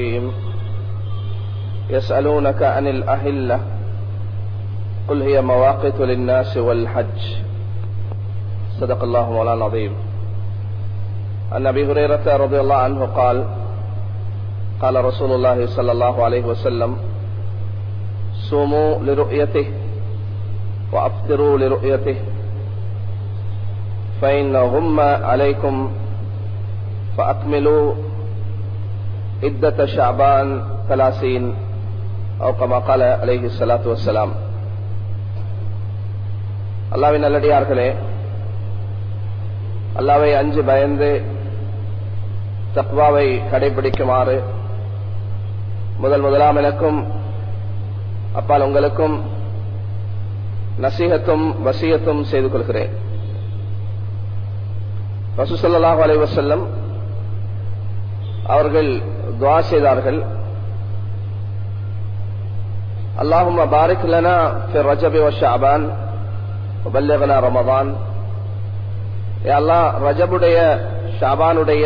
الرحيم يسألونك عن الأهلة قل هي مواقت للناس والحج. صدق الله مولانا العظيم. عن أبي هريرة رضي الله عنه قال قال رسول الله صلى الله عليه وسلم صوموا لرؤيته وأفطروا لرؤيته فإن هم عليكم فأكملوا عدة شعبان ثلاثين أو كما قال عليه الصلاة والسلام அல்லாவின் நல்லடியார்களே அல்லாவை அஞ்சு பயந்து தக்வாவை கடைபிடிக்குமாறு முதல் முதலாம் எனக்கும் அப்பால் உங்களுக்கும் நசீகத்தும் வசியத்தும் செய்து கொள்கிறேன் ரசூசல்லாஹு அலை வசல்லம் அவர்கள் துவா செய்தார்கள். அல்லாஹும் பாரிக் ரமதான். அல்லாஹ் ரஜபுடைய ஷாபானுடைய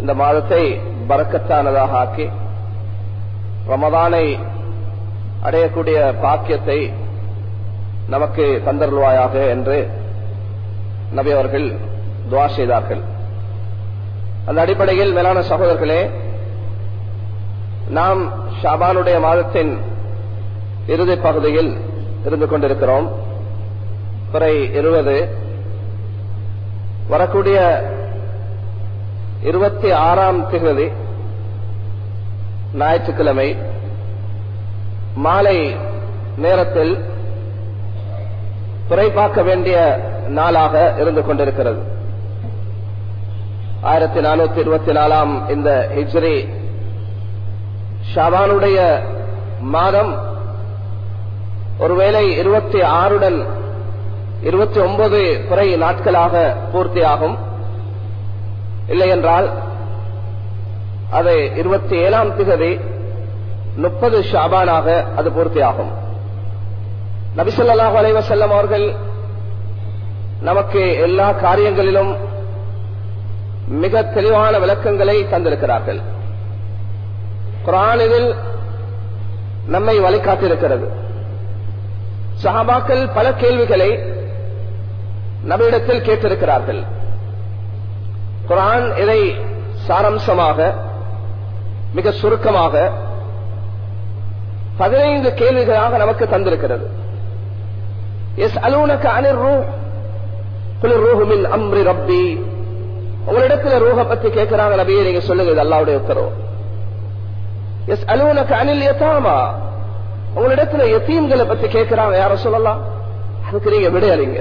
இந்த மாதத்தை பறக்கத்தானதாக ஆக்கி ரமதானை அடையக்கூடிய பாக்கியத்தை நமக்கு தந்தருள்வாயாக என்று நபி அவர்கள் துவா செய்தார்கள். அந்த அடிப்படையில் மேலான சகோதரர்களே நாம் ஷாபானுடைய மாதத்தின் இறுதி பகுதியில் இருந்து கொண்டிருக்கிறோம். குறை இருபது. வரக்கூடிய இருபத்தி ஆறாம் திகதி ஞாயிற்றுக்கிழமை மாலை நேரத்தில் பிறை பார்க்க வேண்டிய நாளாக இருந்து கொண்டிருக்கிறது. ஆயிரத்தி நானூத்தி இருபத்தி நாலாம் இந்த ஹிஜ்ரி ஷாபானுடைய மாதம் ஒருவேளை இருபத்தி ஆறுடன் இருபத்தி ஒன்பது குறை நாட்களாக பூர்த்தியாகும். இல்லையென்றால் அது இருபத்தி ஏழாம் திகதி முப்பது ஷாபானாக அது பூர்த்தியாகும். நபிசல்லாஹு அலைவசல்லம் அவர்கள் நமக்கு எல்லா காரியங்களிலும் மிக தெளிவான விளக்கங்களை தந்திருக்கிறார்கள். குரான் இதில் நம்மை வழிகாட்டிருக்கிறது சஹாபாக்கள் பல கேள்விகளை நம்மிடத்தில் கேட்டிருக்கிறார்கள். குரான் இதை சாரம்சமாக மிக சுருக்கமாக பதினைந்து கேள்விகளாக நமக்கு தந்திருக்கிறது. எஸ் அலூனக்கு அனிர் ரூ குளிர் ரூஹுமின் அம்ரி ரப்பி. உங்களிடத்துல ரூஹ பத்தி கேட்கிறாங்க நபியை நீங்க சொல்லுங்க இது அல்லாவுடைய உத்தரவு. எஸ் அலுவலக அனில் எத்தாமா உங்களிடத்துல எத்தீம்களை பத்தி கேட்கிறாங்க யார சொல்லலாம் அதுக்கு நீங்க விடையறிங்க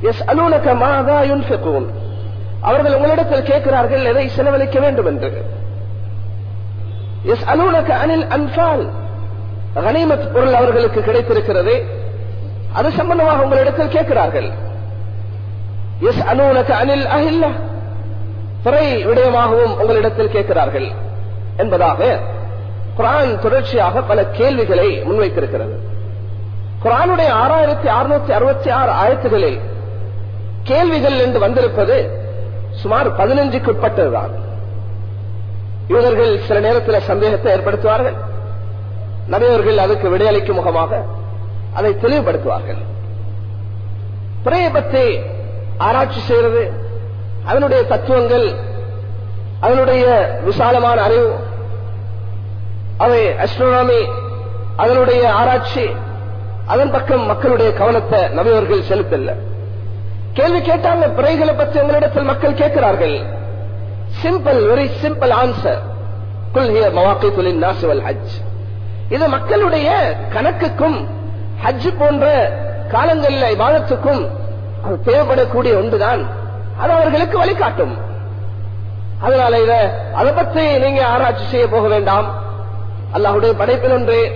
எஸ் அலுவலக மாதா யுன்ஃபிகூன். அவர்கள் உங்களிடத்தில் கேட்கிறார்கள் எதை செலவழிக்க வேண்டும் என்று எஸ் அலுவலக அனில் அன்பால் கனிமத் பொருள் அவர்களுக்கு கிடைத்திருக்கிறது. அது சம்பந்தமாக உங்களிடத்தில் கேட்கிறார்கள் எஸ் அலுவலக அனில் அஹில்லா. துறை விடயமாகவும் உங்களிடத்தில் கேட்கிறார்கள் என்பதாக குரான் தொடர்ச்சியாக பல கேள்விகளை முன்வைத்திருக்கிறது. குரானுடைய ஆறாயிரத்தி அறுநூத்தி அறுபத்தி ஆறு ஆயத்துகளில் கேள்விகள் என்று வந்திருப்பது சுமார் பதினஞ்சுக்கு உட்பட்டதுதான். இவர்கள் சில நேரத்தில் சந்தேகத்தை ஏற்படுத்துவார்கள். நிறையவர்கள் அதுக்கு விடையளிக்கும் முகமாக அதை தெளிவுபடுத்துவார்கள். துறையை பற்றி ஆராய்ச்சி செய்வது அதனுடைய தத்துவங்கள் அதனுடைய விசாலமான அறிவு அவை அஸ்ட்ரோனாமி அதனுடைய ஆராய்ச்சி அதன் பக்கம் மக்களுடைய கவனத்தை நபியவர்கள் செலுத்தல. கேள்வி கேட்டாங்க பிறைகளை பற்றி எங்களிடத்தில் மக்கள் கேட்கிறார்கள். சிம்பிள் வெரி சிம்பிள் ஆன்சர் குல்ஹிய மவாக்கித்துலின் நாசுவல் ஹஜ். இது மக்களுடைய கணக்குக்கும் ஹஜ் போன்ற காலங்களில் வாதத்துக்கும் அது தேவைப்படக்கூடிய ஒன்றுதான். அது அவர்களுக்கு வழிகாட்டும். அதனால இத அதை பற்றி நீங்க ஆராய்ச்சி செய்ய போக வேண்டாம். அல்லாஹுடைய படைப்பில் ஒன்று.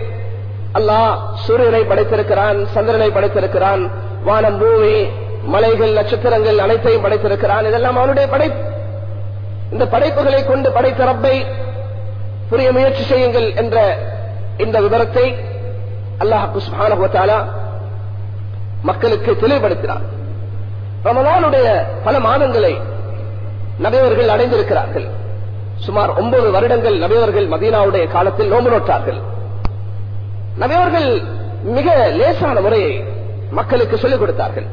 அல்லாஹ் சூரியனை படைத்திருக்கிறான் சந்திரனை படைத்திருக்கிறான் வானம் பூமி மலைகள் நட்சத்திரங்கள் அனைத்தையும் படைத்திருக்கிறான். இதெல்லாம் அவனுடைய படைப்பு. இந்த படைப்புகளை கொண்டு படைத்த ரப்பை புரிய முயற்சி செய்யுங்கள் என்ற இந்த விவரத்தை அல்லாஹ் சுபான மக்களுக்கு தெளிவுபடுத்தினார். ரமலானுடைய பல மாதங்களை நபையவர்கள் அடைந்திருக்கிறார்கள். சுமார் ஒன்பது வருடங்கள் நபியவர்கள் மதீனாவுடைய காலத்தில் நோம்பு நோட்டார்கள் நபியவர்கள் மிக லேசான முறையை மக்களுக்கு சொல்லிக் கொடுத்தார்கள்.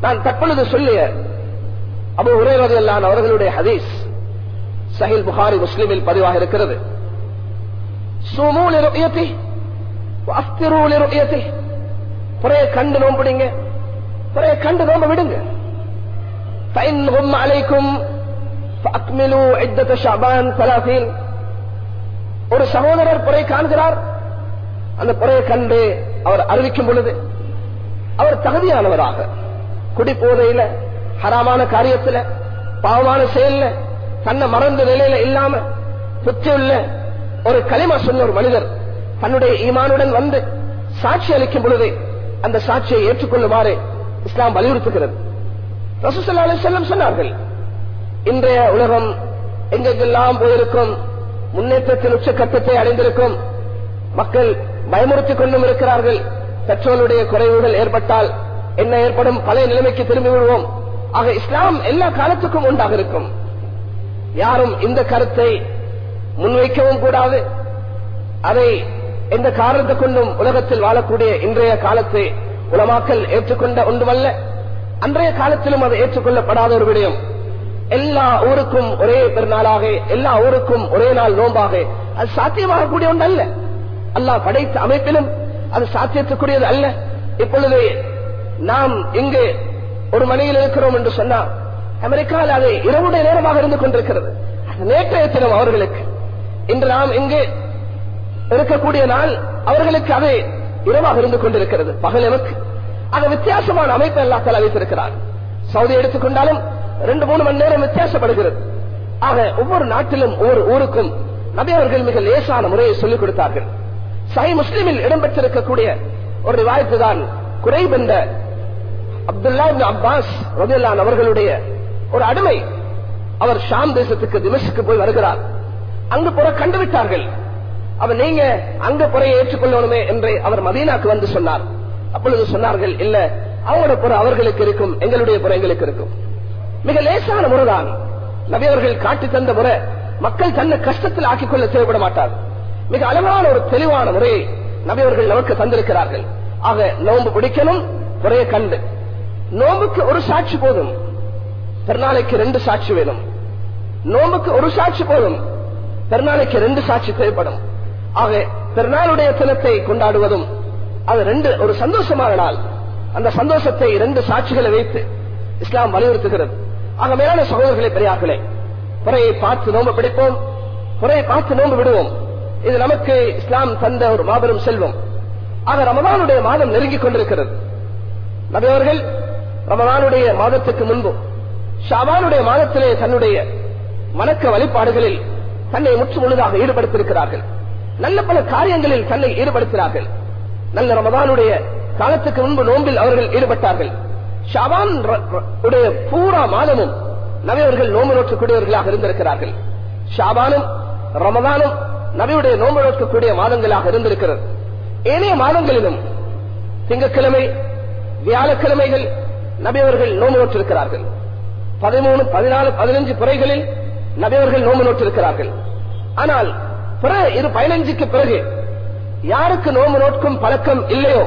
நான் தற்பொழுது சொல்லிய அபு உரையவதையெல்லாம் அவர்களுடைய ஹதீஸ் சஹில் புகாரி முஸ்லிமில் பதிவாக இருக்கிறது. புறைய கண்டு நோம்பிடுங்க புறைய கண்டு நோம்பு விடுங்க. அலைக்கும் ஷாபான் சலாசீன் ஒரு சகோதரர் புறை காண்கிறார். அந்த புறையை கண்டு அவர் அறிவிக்கும் பொழுது அவர் தகுதியானவராக குடிபோதையில ஹராமான காரியத்துல பாவமான செயல்ல தன்னை மறந்த நிலையில இல்லாம புத்தியுள்ள ஒரு களிம சொன்ன ஒரு மனிதர் தன்னுடைய ஈமானுடன் வந்து சாட்சி அளிக்கும் பொழுது அந்த சாட்சியை ஏற்றுக்கொள்ளுமாறு இஸ்லாம் வலியுறுத்துகிறது. ரசூசல்லா செல்லம் சொன்னார்கள் இன்றைய உலகம் எங்கெங்கெல்லாம் போயிருக்கும் முன்னேற்றத்தின் உச்சக்கட்டத்தை அடைந்திருக்கும் மக்கள் பயமுறுத்திக் கொண்டும் இருக்கிறார்கள் பெட்ரோலுடைய குறைவுகள் ஏற்பட்டால் என்ன ஏற்படும்? பழைய நிலைமைக்கு திரும்பி விடுவோம். ஆக இஸ்லாம் எல்லா காலத்துக்கும் உண்டாக இருக்கும். யாரும் இந்த கருத்தை முன்வைக்கவும் கூடாது. அதை எந்த காரணத்தை கொண்டும் உலகத்தில் வாழக்கூடிய இன்றைய காலத்தை உலமாக்கல் ஏற்றுக்கொண்ட ஒன்றுமல்ல. அன்றைய காலத்திலும் அது ஏற்றுக்கொள்ளப்படாத ஒரு விடயம். எல்லா ஊருக்கும் ஒரே பெருநாளாக எல்லா ஊருக்கும் ஒரே நாள் நோம்பாக அது சாத்தியமாகக்கூடிய ஒன்று அல்ல. அல்லாஹ் படைத்த அமைப்பிலும் அது சாத்தியத்துக்குரியது அல்ல. இப்பொழுது நாம் இங்கு ஒரு மணியில் இருக்கிறோம் என்று சொன்னால் அமெரிக்காவில் அது இரவுடைய நேரமாக இருந்து கொண்டிருக்கிறது. அது நேற்றைய தினம் அவர்களுக்கு. இன்று நாம் இங்கு இருக்கக்கூடிய நாள் அவர்களுக்கு அது இரவாக இருந்து கொண்டிருக்கிறது. பகல் எனக்கு அது வித்தியாசமான அமைப்பு எல்லா தலை வைத்திருக்கிறார் சவுதி எடுத்துக்கொண்டாலும் ரெண்டு மூணு மணி நேரம் வித்தியாசப்படுகிறது. ஆக ஒவ்வொரு நாட்டிலும் ஒவ்வொரு ஊருக்கும் நபி அவர்கள் மிக லேசான முறையை சொல்லிக் கொடுத்தார்கள். சஹி முஸ்லிமில் இடம்பெற்றிருக்கக்கூடிய ஒரு வாய்ப்பு தான் குறைவென்ற அப்துல்லா அப்பாஸ் ரதியல்லான் அவர்களுடைய ஒரு அடிமை. அவர் ஷாம் தேசத்துக்கு திமஷுக்கு போய் வருகிறார். அங்கு புற கண்டுவிட்டார்கள். அவர் நீங்க அங்க புறையை ஏற்றுக்கொள்ளணுமே என்று அவர் மதீனாக்கு வந்து சொன்னார். அப்பொழுது சொன்னார்கள் இல்ல அவங்களோட புற அவர்களுக்கு இருக்கும் எங்களுடைய புற எங்களுக்கு இருக்கும். மிக லேசான முறைதான். நபியவர்கள் காட்டி தந்த முறை மக்கள் தன்னை கஷ்டத்தில் ஆக்கிக் கொள்ள தேவைப்பட மாட்டார் மிக அளவான ஒரு தெளிவான முறையை நபியவர்கள் நமக்கு தந்திருக்கிறார்கள். ஆக நோன்பு பிடிக்கணும் முறையை கண்டு. நோம்புக்கு ஒரு சாட்சி போதும். பெருநாளைக்கு ரெண்டு சாட்சி வேணும். நோம்புக்கு ஒரு சாட்சி போதும். பெருநாளைக்கு ரெண்டு சாட்சி தேவைப்படும். ஆக பெருநாளுடைய தினத்தை கொண்டாடுவதும் அது ரெண்டு ஒரு சந்தோஷமான நாள். அந்த சந்தோஷத்தை ரெண்டு சாட்சிகளை வைத்து இஸ்லாம் வலியுறுத்துகிறது. ஆக மேலான சகோதரர்களை பெரியார்களே புறையை பார்த்து நோம்பு பிடிப்போம் புறையை பார்த்து நோம்பு விடுவோம். இது நமக்கு இஸ்லாம் தந்த ஒரு மாபெரும் செல்வம். ஆக ரமதானுடைய மாதம் நெருங்கிக் கொண்டிருக்கிறது. நபியவர்கள் ரமதானுடைய மாதத்துக்கு முன்பு ஷாபானுடைய மாதத்திலே தன்னுடைய வணக்க வழிபாடுகளில் தன்னை முற்று முழுதாக ஈடுபடுத்திருக்கிறார்கள் நல்ல பல காரியங்களில் தன்னை ஈடுபடுத்தினார்கள். நல்ல ரமதானுடைய காலத்துக்கு முன்பு நோம்பில் அவர்கள் ஈடுபட்டார்கள். ஷாபான் உடைய பூரா மாதமும் நபியவர்கள் நோம்பு நோக்கக்கூடியவர்களாக இருந்திருக்கிறார்கள். ஷாபானும் ரமதானும் நபியுடைய நோம்பு நோக்கக்கூடிய மாதங்களாக இருந்திருக்கிறது. ஏனைய மாதங்களிலும் திங்கக்கிழமை வியாழக்கிழமைகள் நபியவர்கள் நோம்பு நோற்றிருக்கிறார்கள். பதிமூணு பதினாலு பதினஞ்சு பிறைகளில் நபியவர்கள் நோம்பு நோற்றிருக்கிறார்கள். ஆனால் பிற இரு பதினஞ்சுக்கு பிறகு யாருக்கு நோம்பு நோட்கும் பழக்கம் இல்லையோ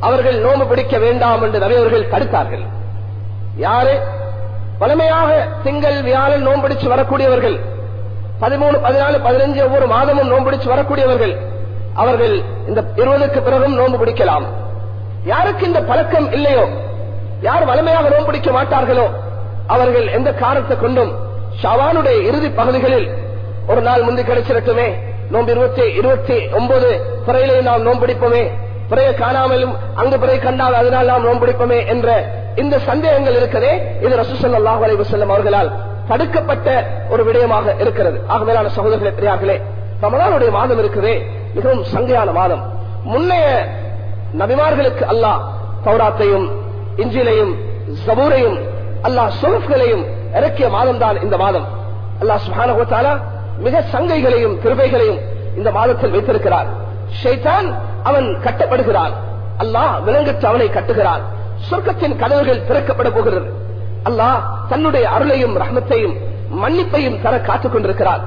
அவர்கள் நோம்பு பிடிக்க வேண்டாம் என்று நபியவர்கள் தடுத்தார்கள். யாரு? வலிமையாக திங்கள் வியாழன் நோம்பிடிச்சு வரக்கூடியவர்கள். பதிமூணு பதினாலு பதினஞ்சு ஒவ்வொரு மாதமும் நோம்பிடிச்சு வரக்கூடியவர்கள். அவர்கள் இந்த இருபதுக்கு பிறகும் நோன்பு பிடிக்கலாம். யாருக்கு இந்த பழக்கம் இல்லையோ? யார் வலிமையாக நோன்பு பிடிக்க மாட்டார்களோ? அவர்கள் எந்த காரணத்தை கொண்டும் ஷவானுடைய இறுதி பகுதிகளில் ஒரு நாள் முந்தி கிடைச்சிருக்குமே. நோன்பு இருபத்தி இருபத்தி ஒன்பது பிறையிலே நாம் நோன்பிடிப்போமே பிறைய காணாமலும் அங்கு பிறைய கண்டால் அதனால் நாம் நோம்பிடிப்போமே என்ற இந்த சந்தேகங்கள் இருக்கதே இது ரசூசல்லாஹ் அலைவு செல்லும் அவர்களால் தடுக்கப்பட்ட ஒரு விடயமாக இருக்கிறது. ஆகவேலான சகோதரர்களே பெரியார்களே ரமதானுடைய மாதம் இருக்குதே மிகவும் சங்கையான மாதம். முன்னைய நபிமார்களுக்கு அல்லாஹ் பௌராத்தையும் இஞ்சிலையும் ஜபூரையும் அல்லாஹ் சுரஃப்களையும் இறக்கிய மாதம் தான் இந்த மாதம். அல்லாஹ் சுஹானகோத்தாலா மிக சங்கைகளையும் கிருபைகளையும் இந்த மாதத்தில் வைத்திருக்கிறார். ஷைதான் அவன் கட்டப்படுகிறான். அல்லாஹ் விலங்கற்று அவனை கட்டுகிறான். சொர்க்கத்தின் கதவுகள் திறக்கப்பட போகிறது. அல்லாஹ் தன்னுடைய அருளையும் ரஹ்மத்தையும் மன்னிப்பையும் தர காத்துக் கொண்டிருக்கிறான்.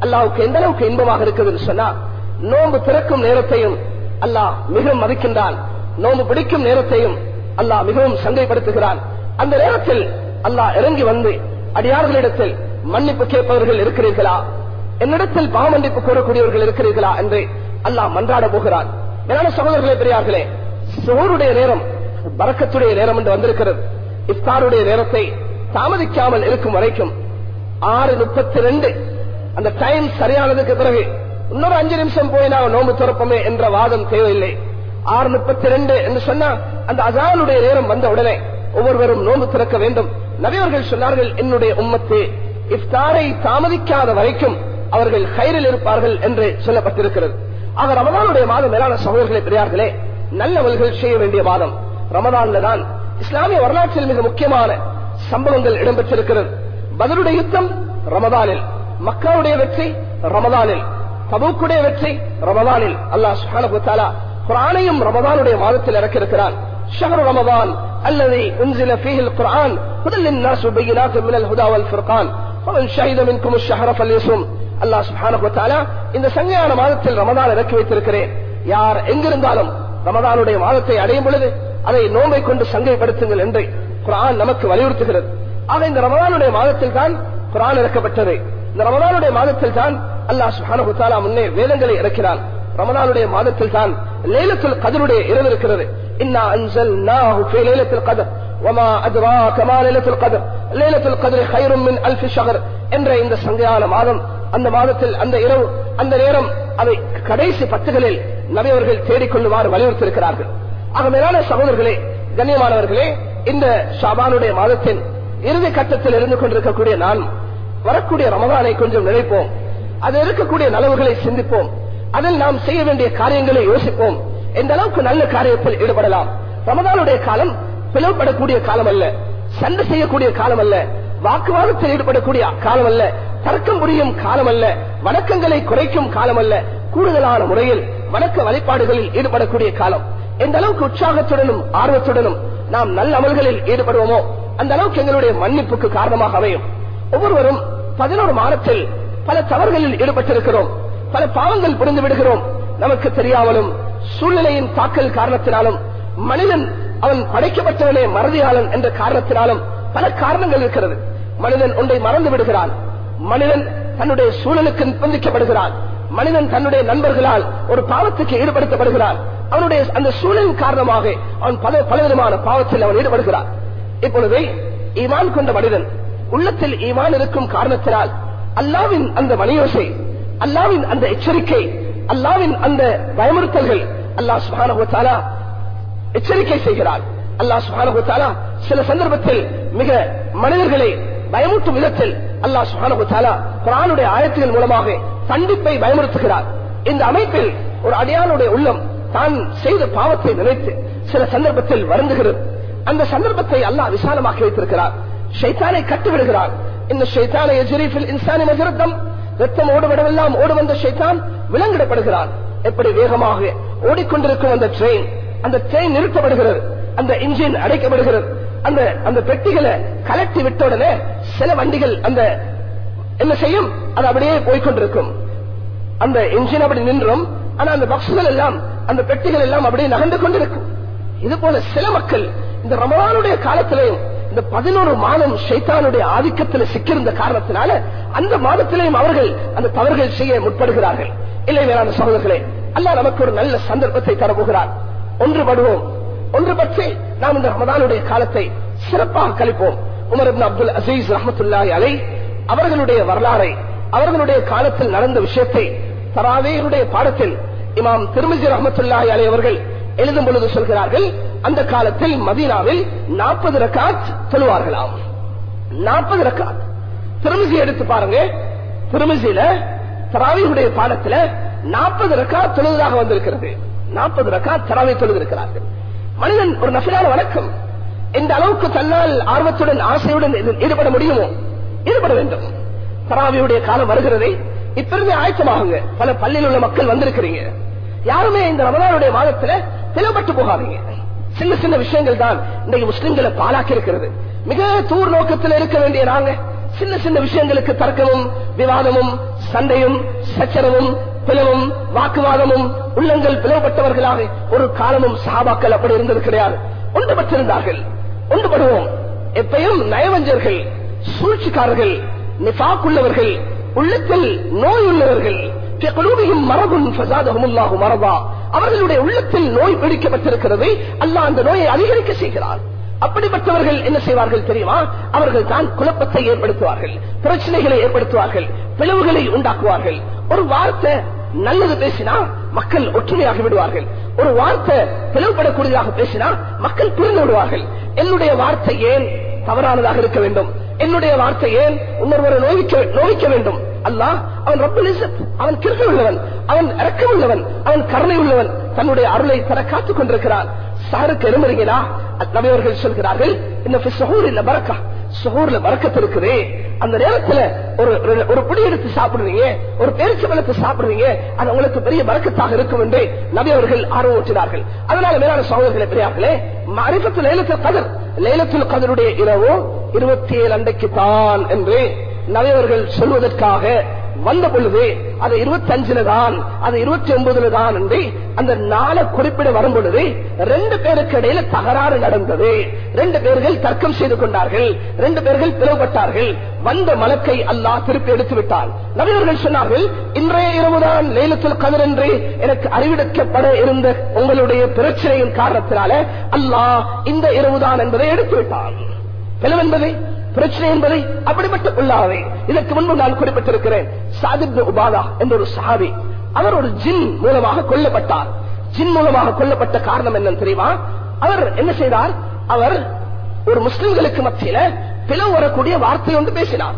அல்லாவுக்கு எந்த அளவுக்கு இன்பமாக இருக்குது சொன்னா நோன்பு திறக்கும் நேரத்தையும் அல்லாஹ் மிகவும் மதிக்கின்றான். நோன்பு பிடிக்கும் நேரத்தையும் அல்லாஹ் மிகவும் சந்தைப்படுத்துகிறான் அந்த நேரத்தில் அல்லாஹ் இறங்கி வந்து அடியார்களிடத்தில் மன்னிப்பு கேட்பவர்கள் இருக்கிறீர்களா? என்னிடத்தில் பாவமன்னிப்பு கூறக்கூடியவர்கள் இருக்கிறீர்களா? என்று அல்லாஹ் மன்றாட போகிறான். என்னால சகோதரர்களே பெரியார்களே சோருடைய நேரம் பறக்கத்துடைய நேரம் என்று வந்திருக்கிறது. இஃப்தாருடைய நேரத்தை தாமதிக்காமல் இருக்கும் வரைக்கும் ஆறு முப்பத்தி ரெண்டு அந்த டைம் சரியானதுக்கு பிறகு இன்னொரு அஞ்சு நிமிஷம் போய் நான் நோம்பு திறப்போமே என்ற வாதம் தேவையில்லை. ஆறு முப்பத்தி ரெண்டு என்று சொன்னா அந்த அசானுடைய நேரம் வந்த உடனே ஒவ்வொருவரும் நோம்பு திறக்க வேண்டும். நபியவர்கள் சொன்னார்கள் என்னுடைய உம்மத்து இஃப்தாரை தாமதிக்காத வரைக்கும் அவர்கள் கயிறில் இருப்பார்கள் என்று சொல்லப்பட்டிருக்கிறது. ஆக ரமதானுடைய மாதம் மேலான சகோதரர்களே பெரியார்களே நல்லவர்கள் செய்ய வேண்டிய மாதம் ரமதான்ல தான் இஸ்லாமிய வரலாற்றில் மிக முக்கியமான சம்பவங்கள் இடம்பெற்றிருக்கிறது பதிலுடைய யுத்தம் ரமதானில் மக்காவுடைய வெற்றி ரமதானில் தபூக்குடைய வெற்றி ரமதானில் அல்லாஹ் சுஹானு தாலா குரானையும் ரமதானுடைய மாதத்தில் இறக்கியிருக்கிறான் شهر رمضان الذي انزل فيه القرآن هدى للناس وبينات من الهدى والفرقان فمن شهد منكم الشهر فليصم அல்லா சுபான இந்த சங்கையான மாதத்தில் ரமதான் இறக்கி வைத்திருக்கிறேன். யார் எங்கிருந்தாலும் ரமதானுடைய மாதத்தை அடையும் பொழுது அதை நோம்பை கொண்டு சங்கைப்படுத்துங்கள் என்று குரான் நமக்கு வலியுறுத்துகிறது. ஆக இந்த ரமதானுடைய மாதத்தில் தான் குரான் இறக்கப்பட்டது. இந்த ரமதானுடைய மாதத்தில் தான் அல்லாஹ் சுப்ஹானஹு முன்னே வேதங்களை இறக்கிறான் ரமதானுடைய மாதத்தில் தான் லேலத்தில் கதருடைய இரவு இருக்கிறது. இன்னா அன்சல்நாஹு ஃபீ லைலத்துல் கத்ர் வமா அத்ராக மா லைலத்துல் கத்ர் லைலத்துல் கத்ர் கைரும் மின் அல்ஃப் என்ற இந்த சங்கையான மாதம் அந்த மாதத்தில் அந்த இரவு அந்த நேரம் அதை கடைசி பத்துகளில் நபியவர்கள் தேடிக்கொள்ளுமாறு வலியுறுத்தியிருக்கிறார்கள். ஆக மேலான சகோதரர்களே கண்ணியமானவர்களே இந்த ஷாபானுடைய மாதத்தின் இறுதி கட்டத்தில் இருந்து கொண்டிருக்கக்கூடிய நான் வரக்கூடிய ரமதானை கொஞ்சம் நினைப்போம். அதில் இருக்கக்கூடிய நலவுகளை சிந்திப்போம். அதில் நாம் செய்ய வேண்டிய காரியங்களை யோசிப்போம். எந்த அளவுக்கு நல்ல காரியத்தில் ஈடுபடலாம்? ரமதானுடைய காலம் பிளவுபடக்கூடிய காலம் அல்ல. சண்டை செய்யக்கூடிய காலம் அல்ல. வாக்குவாதத்தில் ஈடுபடக்கூடிய காலம் அல்ல. தர்க்கம் புரியும் காலம் அல்ல. வணக்கங்களை குறைக்கும் காலம் அல்ல. கூடுதலான முறையில் வணக்க வழிபாடுகளில் ஈடுபடக்கூடிய காலம். எந்த அளவுக்கு உற்சாகத்துடனும் ஆர்வத்துடனும் நாம் நல்ல அமல்களில் ஈடுபடுவோமோ அந்த அளவுக்கு எங்களுடைய மன்னிப்புக்கு காரணமாக அமையும் ஒவ்வொருவரும் பதினோரு மாதத்தில் பல தவறுகளில் ஈடுபட்டிருக்கிறோம். பல பாவங்கள் புரிந்து விடுகிறோம். நமக்கு தெரியாமலும் சூழ்நிலையின் தாக்கல் காரணத்தினாலும் மனிதன் அவன் படைக்கப்பட்டவனே மறதியாளன் என்ற காரணத்தினாலும் பல காரணங்கள் இருக்கிறது. மனிதன் ஒன்றை மறந்து விடுகிறான். மனிதன் தன்னுடைய சூழலுக்கு நிர்பந்திக்கப்படுகிறான். மனிதன் தன்னுடைய நண்பர்களால் ஒரு பாவத்துக்கு ஈடுபடுத்தப்படுகிறான். அவனுடைய அந்த சூழலின் காரணமாக அவன் பல பலவிதமான பாவத்தில் அவன் ஈடுபடுகிறான். இப்பொழுது ஈமான் கொண்ட மனிதன் உள்ளத்தில் ஈமான் இருக்கும் காரணத்தினால் அல்லாவின் அந்த மணியோசை அல்லாவின் அந்த எச்சரிக்கை அல்லாவின் அந்த பயமுறுத்தல்கள் அல்லாஹ் சுபானா எச்சரிக்கை செய்கிறார் அல்லாஹ் சுபானா சில சந்தர்ப்பத்தில் மிக மனிதர்களை பயமூட்டும் விதத்தில் அல்லாஹ் சுபானா குரானுடைய மூலமாக கண்டிப்பை பயமுறுத்துகிறார். இந்த அமைப்பில் ஒரு அடியானுடைய உள்ளம் தான் செய்த பாவத்தை நினைத்து சில சந்தர்ப்பத்தில் வருந்துகிறது. அந்த சந்தர்ப்பத்தை அல்லாஹ் விசாலமாக்கி வைத்திருக்கிறார். ஷைத்தானை கட்டுவிடுகிறார். இந்த ஷைத்தானை எஜிரிஃபில் இன்சானி மஜரத்தம். ரத்தம் ஓடுவிடவெல்லாம் ஓடு வந்த ஷைத்தான் விலங்கிடப்படுகிறான். எப்படி வேகமாக ஓடிக்கொண்டிருக்கும் அந்த ட்ரெயின் அந்த ட்ரெயின் நிறுத்தப்படுகிறது. அந்த இன்ஜின் அடைக்கப்படுகிறது. அந்த அந்த பெட்டிகளை கலட்டி விட்ட உடனே சில வண்டிகள் அந்த என்ன செய்யும்? அது அப்படியே போய்கொண்டிருக்கும் அந்த இன்ஜின் அப்படி நின்றும். ஆனா அந்த பாக்ஸ்கள் எல்லாம் அந்த பெட்டிகள் எல்லாம் அப்படியே நகர்ந்து கொண்டிருக்கும். இது போல சில மக்கள் இந்த ரமலானுடைய காலத்திலேயும் இந்த பதினோரு மாதம் ஷைத்தானுடைய ஆதிக்கத்தில் சிக்கிருந்த காரணத்தினால அந்த மாதத்திலேயும் அவர்கள் அந்த தவறுகள் செய்ய முற்படுகிறார்கள். இல்லை வேளாண் சகோதரர்களே அல்ல நமக்கு ஒரு நல்ல சந்தர்ப்பத்தை தரப்போகிறார் ஒன்றுபடுவோம். ஒன்று பற்றி நாம் இந்த ரமதானுடைய காலத்தை சிறப்பாக கழிப்போம். உமர் அப்துல் அசீஸ் ரஹமத்துல்லாஹி அலை அவர்களுடைய வரலாறை அவர்களுடைய காலத்தில் நடந்த விஷயத்தை தராவேருடைய பாடத்தில் இமாம் திருமிஜி ரஹமத்துல்லாஹி அலை அவர்கள் எழுதும் பொழுது சொல்கிறார்கள் அந்த காலத்தில் மதீனாவில் நாற்பது ரக்காத் சொல்லுவார்களாம் நாற்பது ரக்காத். திருமிசி எடுத்து பாருங்க திருமிசியில தராவியுடைய பாடத்துல நாற்பது ரக்காத் தொழுவதாக வந்திருக்கிறது. நாற்பது ரக்காத் தராவை தொழுதிருக்கிறார்கள். மனிதன் ஒரு நபிலான வணக்கம். எந்த அளவுக்கு தன்னால் ஆர்வத்துடன் ஆசையுடன் ஈடுபட முடியுமோ ஈடுபட வேண்டும். தராவியுடைய காலம் வருகிறதே. இப்பிருந்து ஆயத்தமாகுங்க. பல பள்ளியில் உள்ள மக்கள் வந்திருக்கிறீங்க. யாருமே இந்த ரமதானுடைய மாதத்துல பிளவுபட்டு போகாதீங்க. சின்ன சின்ன விஷயங்கள் தான் இன்றைக்கு முஸ்லிம்களை பாலாக்கி இருக்கிறது மிக தூர் நோக்கத்தில் இருக்க வேண்டிய நாங்க சின்ன சின்ன விஷயங்களுக்கு தர்க்கமும் விவாதமும் சண்டையும் சச்சரவும் பிளவும் வாக்குவாதமும் உள்ளங்கள் பிளவுபட்டவர்களாக ஒரு காலமும் சஹாபாக்கள் அப்படி இருந்தது கிடையாது ஒன்றுபட்டிருந்தார்கள் ஒன்றுபடுவோம் எப்பயும் நயவஞ்சர்கள் சூழ்ச்சிக்காரர்கள் நிஃபாக்குள்ளவர்கள் உள்ளத்தில் நோய் உள்ளவர்கள் மரபும் மரபா. அவர்களுடைய உள்ளத்தில் நோய் பிடிக்கப்பட்டிருக்கிறது. அல்லாஹ் அந்த நோயை அதிகரிக்க செய்கிறார் அப்படிப்பட்டவர்கள் என்ன செய்வார்கள் தெரியுமா? அவர்கள் தான் குழப்பத்தை ஏற்படுத்துவார்கள் பிரச்சனைகளை ஏற்படுத்துவார்கள் பிளவுகளை உண்டாக்குவார்கள். ஒரு வார்த்தை நல்லது பேசினா மக்கள் ஒற்றுமையாகி விடுவார்கள். ஒரு வார்த்தை பிளவுபடக்கூடியதாக பேசினா மக்கள் பிரிந்து விடுவார்கள். என்னுடைய வார்த்தை ஏன் தவறானதாக இருக்க வேண்டும்? என்னுடைய வார்த்தை ஏன் இன்னொருவரை நோய்க்க நோய்க்க வேண்டும்? அல்லாஹ் அவன் ரப்பல் அவன் கிருக்க உள்ளவன் அவன் இறக்க உள்ளவன் அவன் கருணை உள்ளவன் தன்னுடைய அருளை தர காத்துக் கொண்டிருக்கிறான். சாருக்கு எலும்புறீங்களா நபியவர்கள் சொல்கிறார்கள் இந்த சுகூரில் பறக்கா சுகூர்ல மறக்கத்திருக்குது அந்த நேரத்துல ஒரு ஒரு புடி எடுத்து சாப்பிடுறீங்க ஒரு பேரிச்ச பழத்தை சாப்பிடுவீங்க அது உங்களுக்கு பெரிய பறக்கத்தாக இருக்கும் என்று நபி அவர்கள் ஆர்வம் ஊற்றினார்கள் அதனால மேலான சகோதரர்களை பெரியார்களே அறிவத்தில் லேலத்தில் கதர் லேலத்தில் கதருடைய இரவு இருபத்தி ஏழு அண்டைக்கு தான் என்று நபியவர்கள் சொல்வதற்காக வந்த பொழுது அது இருபத்தி அஞ்சுல தான் அது இருபத்தி ஒன்பதுல தான் என்று அந்த நாளை குறிப்பிட வரும் பொழுது ரெண்டு பேருக்கு இடையில தகராறு நடந்தது. ரெண்டு பேர்கள் தர்க்கம் செய்து கொண்டார்கள். ரெண்டு பேர்கள் பிளவுபட்டார்கள். வந்த மலக்கை அல்லாஹ் திருப்பி எடுத்து விட்டான். நவீனர்கள் சொன்னார்கள் இன்றைய இரவுதான் லேலத்தில் கதிர் என்று எனக்கு அறிவிடக்கப்பட இருந்த உங்களுடைய பிரச்சனையின் காரணத்தினால அல்லாஹ் இந்த இரவுதான் என்பதை எடுத்து விட்டான். பிளவென்பதை பிரச்சனை என்பதை அப்படிப்பட்ட உள்ளாவே இதற்கு முன்பு நான் குறிப்பிட்டிருக்கிறேன் சாதிப் உபாதா என்ற ஒரு சஹாபி அவர் ஒரு ஜின் மூலமாக கொல்லப்பட்டார் ஜின் மூலமாக கொல்லப்பட்ட காரணம் என்னன்னு தெரியுமா அவர் என்ன செய்தார் அவர் ஒரு முஸ்லிம்களுக்கு மத்தியில பிளவு வரக்கூடிய வார்த்தை ஒன்று பேசினார்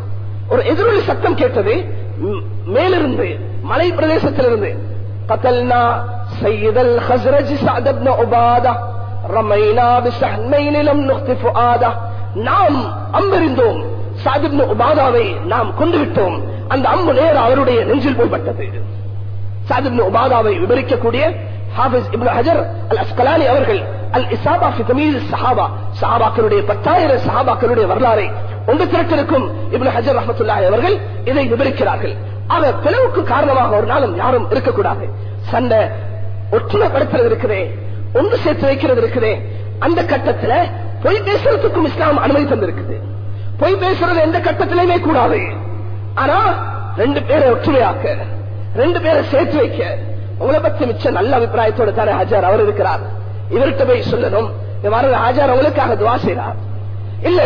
ஒரு எதிரொலி சத்தம் கேட்டது மேலிருந்து மலை பிரதேசத்திலிருந்து قتلنا سيد الخزرج سعد بن عبادة رمينا بسهمين لم نخطف آده நாம் அம்பறிந்தோம் சாதிப்னு உபாதாவை நாம் கொண்டு விட்டோம் அந்த அம்பு நேர அவருடைய நெஞ்சில் போய்பட்டது சாதிப்னு உபாதாவை விவரிக்கக்கூடிய ஹாபிஸ் இப்னு ஹஜர் அல் அஸ்கலானி அவர்கள் அல் இசாபா ஃபி சஹாபா. சஹாபாக்களுடைய பத்தாயிரம் சஹாபாக்களுடைய வரலாறை ஒன்று திரட்டிருக்கும் இப்னு ஹஜர் ரஹமத்துல்லாஹி அவர்கள் இதை விவரிக்கிறார்கள் ஆக பிளவுக்கு காரணமாக ஒரு நாளும் யாரும் இருக்கக்கூடாது. சண்டை ஒற்றுமைப்படுத்துறது இருக்கிறேன் ஒன்று சேர்த்து வைக்கிறது இருக்கிறேன் அந்த கட்டத்துல பொய் பேசுறதுக்கும் இஸ்லாம் அனுமதி தந்திருக்குது. பொய் பேசுறது எந்த கட்டத்திலுமே கூடாது. ஆனா ரெண்டு பேரை ஒற்றுமையாக்க ரெண்டு பேரை சேர்த்து வைக்க உங்களை பத்தி மிச்ச நல்ல அபிப்பிராயத்தோட தானே ஹஜார் அவர் இருக்கிறார். இவர்கிட்ட போய் சொல்லணும். வர ஹாஜார் அவங்களுக்காக துவா செய்கிறார். இல்ல